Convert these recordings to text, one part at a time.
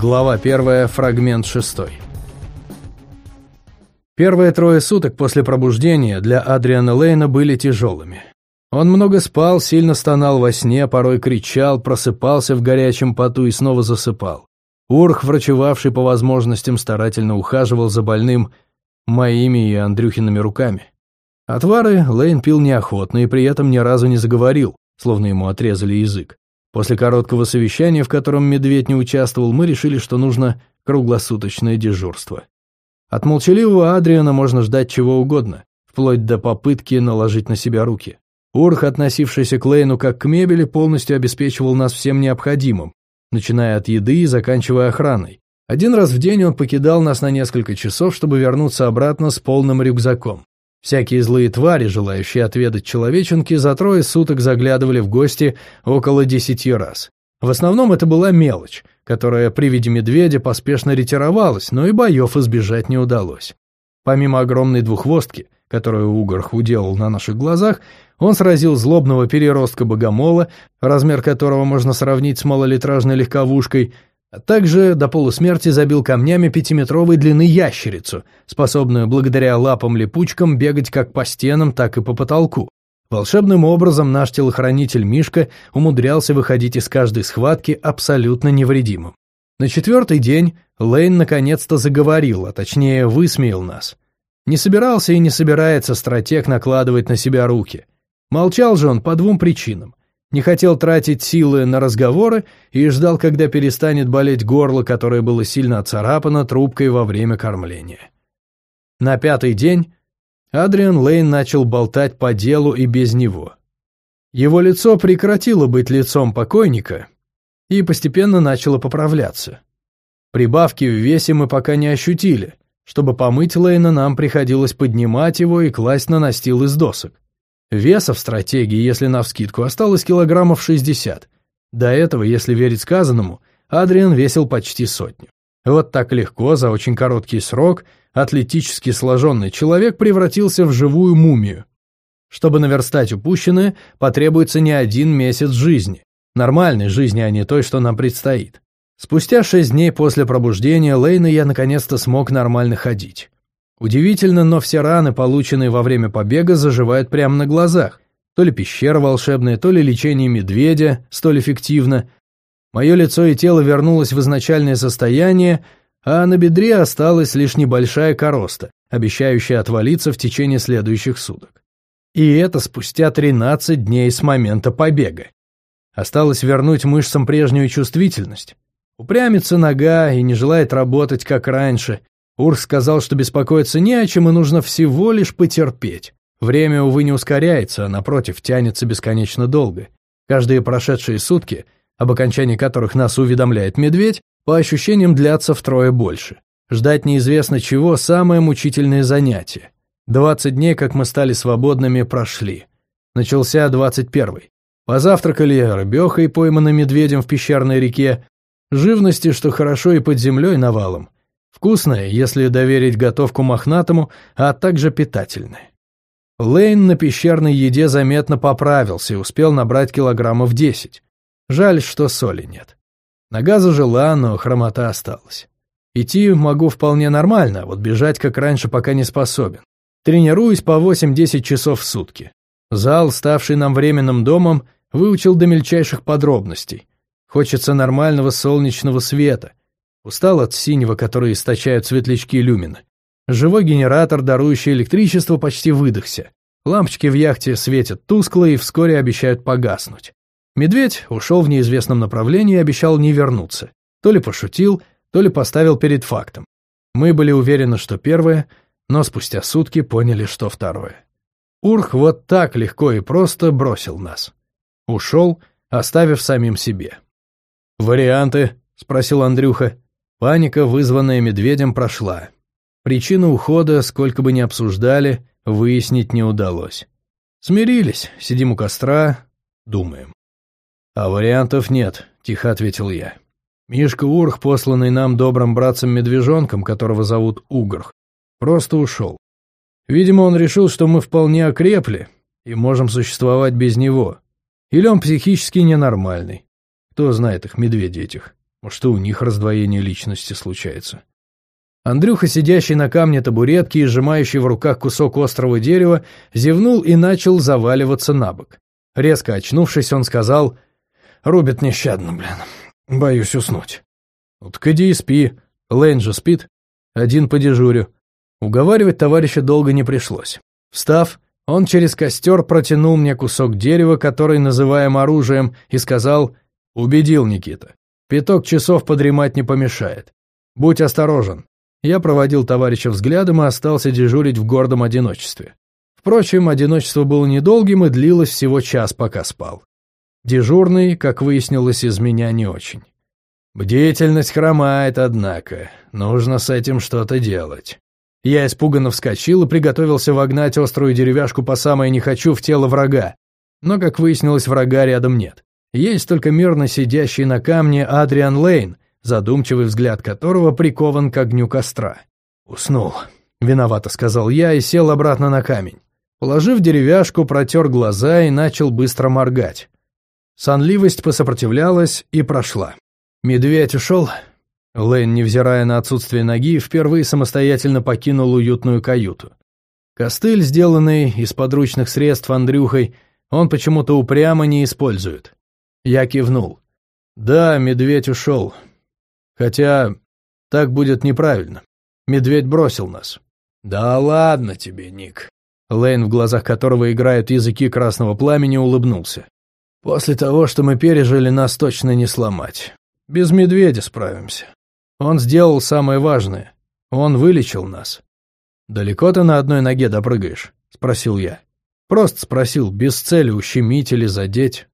Глава 1, фрагмент 6. Первые трое суток после пробуждения для Адриана Лейна были тяжелыми. Он много спал, сильно стонал во сне, порой кричал, просыпался в горячем поту и снова засыпал. Урх, врачевавший по возможностям, старательно ухаживал за больным моими и Андрюхиными руками. Отвары Лейн пил неохотно и при этом ни разу не заговорил, словно ему отрезали язык. После короткого совещания, в котором медведь не участвовал, мы решили, что нужно круглосуточное дежурство. От молчаливого Адриана можно ждать чего угодно, вплоть до попытки наложить на себя руки. Урх, относившийся к Лейну как к мебели, полностью обеспечивал нас всем необходимым, начиная от еды и заканчивая охраной. Один раз в день он покидал нас на несколько часов, чтобы вернуться обратно с полным рюкзаком. Всякие злые твари, желающие отведать человеченки, за трое суток заглядывали в гости около десяти раз. В основном это была мелочь, которая при виде медведя поспешно ретировалась, но и боев избежать не удалось. Помимо огромной двухвостки, которую Угорх уделал на наших глазах, он сразил злобного переростка богомола, размер которого можно сравнить с малолитражной легковушкой, а также до полусмерти забил камнями пятиметровой длины ящерицу, способную благодаря лапам-липучкам бегать как по стенам, так и по потолку. Волшебным образом наш телохранитель Мишка умудрялся выходить из каждой схватки абсолютно невредимым. На четвертый день Лейн наконец-то заговорил, а точнее высмеял нас. Не собирался и не собирается стратег накладывать на себя руки. Молчал же он по двум причинам не хотел тратить силы на разговоры и ждал, когда перестанет болеть горло, которое было сильно оцарапано трубкой во время кормления. На пятый день Адриан Лейн начал болтать по делу и без него. Его лицо прекратило быть лицом покойника и постепенно начало поправляться. Прибавки в весе мы пока не ощутили. Чтобы помыть Лейна, нам приходилось поднимать его и класть на настил из досок. Веса в стратегии, если навскидку, осталось килограммов 60. До этого, если верить сказанному, Адриан весил почти сотню. Вот так легко, за очень короткий срок, атлетически сложенный человек превратился в живую мумию. Чтобы наверстать упущенное, потребуется не один месяц жизни. Нормальной жизни, а не той, что нам предстоит. Спустя шесть дней после пробуждения Лейна я наконец-то смог нормально ходить. Удивительно, но все раны, полученные во время побега, заживают прямо на глазах. То ли пещера волшебная, то ли лечение медведя столь эффективно. Мое лицо и тело вернулось в изначальное состояние, а на бедре осталась лишь небольшая короста, обещающая отвалиться в течение следующих суток. И это спустя 13 дней с момента побега. Осталось вернуть мышцам прежнюю чувствительность. Упрямится нога и не желает работать, как раньше, Урс сказал, что беспокоиться не о чем и нужно всего лишь потерпеть. Время, увы, не ускоряется, а напротив, тянется бесконечно долго. Каждые прошедшие сутки, об окончании которых нас уведомляет медведь, по ощущениям длятся втрое больше. Ждать неизвестно чего – самое мучительное занятие. Двадцать дней, как мы стали свободными, прошли. Начался двадцать первый. Позавтракали рыбехой, пойманной медведем в пещерной реке, живности, что хорошо и под землей навалом, Вкусное, если доверить готовку мохнатому, а также питательное. Лейн на пещерной еде заметно поправился и успел набрать килограммов 10. Жаль, что соли нет. Нога зажила, но хромота осталась. Идти могу вполне нормально, а вот бежать как раньше пока не способен. Тренируюсь по 8-10 часов в сутки. Зал, ставший нам временным домом, выучил до мельчайших подробностей. Хочется нормального солнечного света, Устал от синего, который источают светлячки люмина. Живой генератор, дарующий электричество, почти выдохся. Лампочки в яхте светят тускло и вскоре обещают погаснуть. Медведь ушел в неизвестном направлении и обещал не вернуться. То ли пошутил, то ли поставил перед фактом. Мы были уверены, что первое, но спустя сутки поняли, что второе. Урх вот так легко и просто бросил нас. Ушел, оставив самим себе. «Варианты?» — спросил Андрюха. Паника, вызванная медведем, прошла. Причину ухода, сколько бы ни обсуждали, выяснить не удалось. Смирились, сидим у костра, думаем. «А вариантов нет», — тихо ответил я. Мишка Урх, посланный нам добрым братцем-медвежонком, которого зовут Угрх, просто ушел. Видимо, он решил, что мы вполне окрепли и можем существовать без него. Или он психически ненормальный. Кто знает их, медведей этих. И у них раздвоение личности случается. Андрюха, сидящий на камне табуретки и сжимающий в руках кусок острого дерева, зевнул и начал заваливаться на бок. Резко очнувшись, он сказал, «Рубит нещадно, блин. Боюсь уснуть». «Ну иди и спи. Лэйн же спит. Один по дежурю». Уговаривать товарища долго не пришлось. Встав, он через костер протянул мне кусок дерева, который называем оружием, и сказал, «Убедил Никита. Пяток часов подремать не помешает. Будь осторожен. Я проводил товарища взглядом и остался дежурить в гордом одиночестве. Впрочем, одиночество было недолгим и длилось всего час, пока спал. Дежурный, как выяснилось, из меня не очень. Бдительность хромает, однако. Нужно с этим что-то делать. Я испуганно вскочил и приготовился вогнать острую деревяшку по самое не хочу в тело врага. Но, как выяснилось, врага рядом нет. Есть только мирно сидящий на камне Адриан Лейн, задумчивый взгляд которого прикован к огню костра. «Уснул», — виновато сказал я и сел обратно на камень. Положив деревяшку, протер глаза и начал быстро моргать. Сонливость посопротивлялась и прошла. «Медведь ушел?» Лейн, невзирая на отсутствие ноги, впервые самостоятельно покинул уютную каюту. Костыль, сделанный из подручных средств Андрюхой, он почему-то упрямо не использует. Я кивнул. Да, медведь ушел. Хотя так будет неправильно. Медведь бросил нас. Да ладно тебе, Ник. Лейн, в глазах которого играют языки красного пламени, улыбнулся. После того, что мы пережили, нас точно не сломать. Без медведя справимся. Он сделал самое важное. Он вылечил нас. «Далеко ты на одной ноге допрыгаешь?» — спросил я. Просто спросил, без цели ущемить или задеть.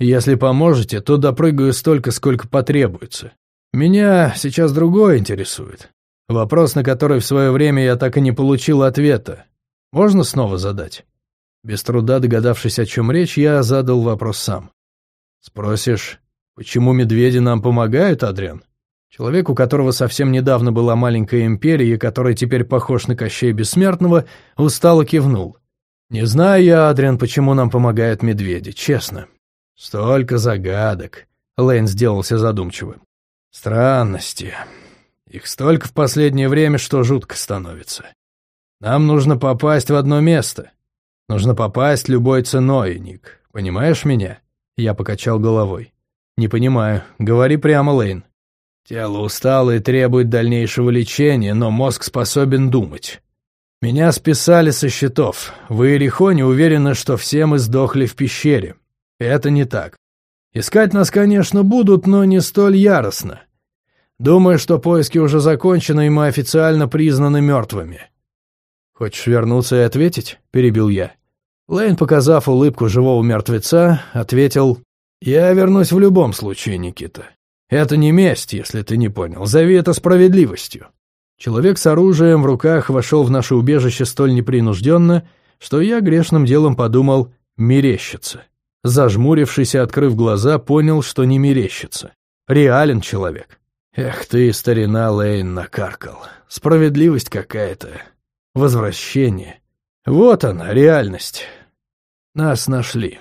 Если поможете, то допрыгаю столько, сколько потребуется. Меня сейчас другое интересует. Вопрос, на который в свое время я так и не получил ответа. Можно снова задать? Без труда догадавшись, о чем речь, я задал вопрос сам. Спросишь, почему медведи нам помогают, Адриан? Человек, у которого совсем недавно была маленькая империя, и который теперь похож на Кощея Бессмертного, устало кивнул. Не знаю я, Адриан, почему нам помогают медведи, честно. «Столько загадок», — Лейн сделался задумчивым. «Странности. Их столько в последнее время, что жутко становится. Нам нужно попасть в одно место. Нужно попасть любой ценой, Ник. Понимаешь меня?» Я покачал головой. «Не понимаю. Говори прямо, Лейн. Тело устало и требует дальнейшего лечения, но мозг способен думать. Меня списали со счетов. В Иерихоне уверены, что все мы сдохли в пещере. Это не так. Искать нас, конечно, будут, но не столь яростно. Думаю, что поиски уже закончены, и мы официально признаны мертвыми. «Хочешь вернуться и ответить?» — перебил я. Лейн, показав улыбку живого мертвеца, ответил, «Я вернусь в любом случае, Никита. Это не месть, если ты не понял. Зови это справедливостью». Человек с оружием в руках вошел в наше убежище столь непринужденно, что я грешным делом подумал «мерещится». Зажмурившись и открыв глаза, понял, что не мерещится. Реален человек. Эх ты, старина Лейн, накаркал. Справедливость какая-то. Возвращение. Вот она, реальность. Нас нашли.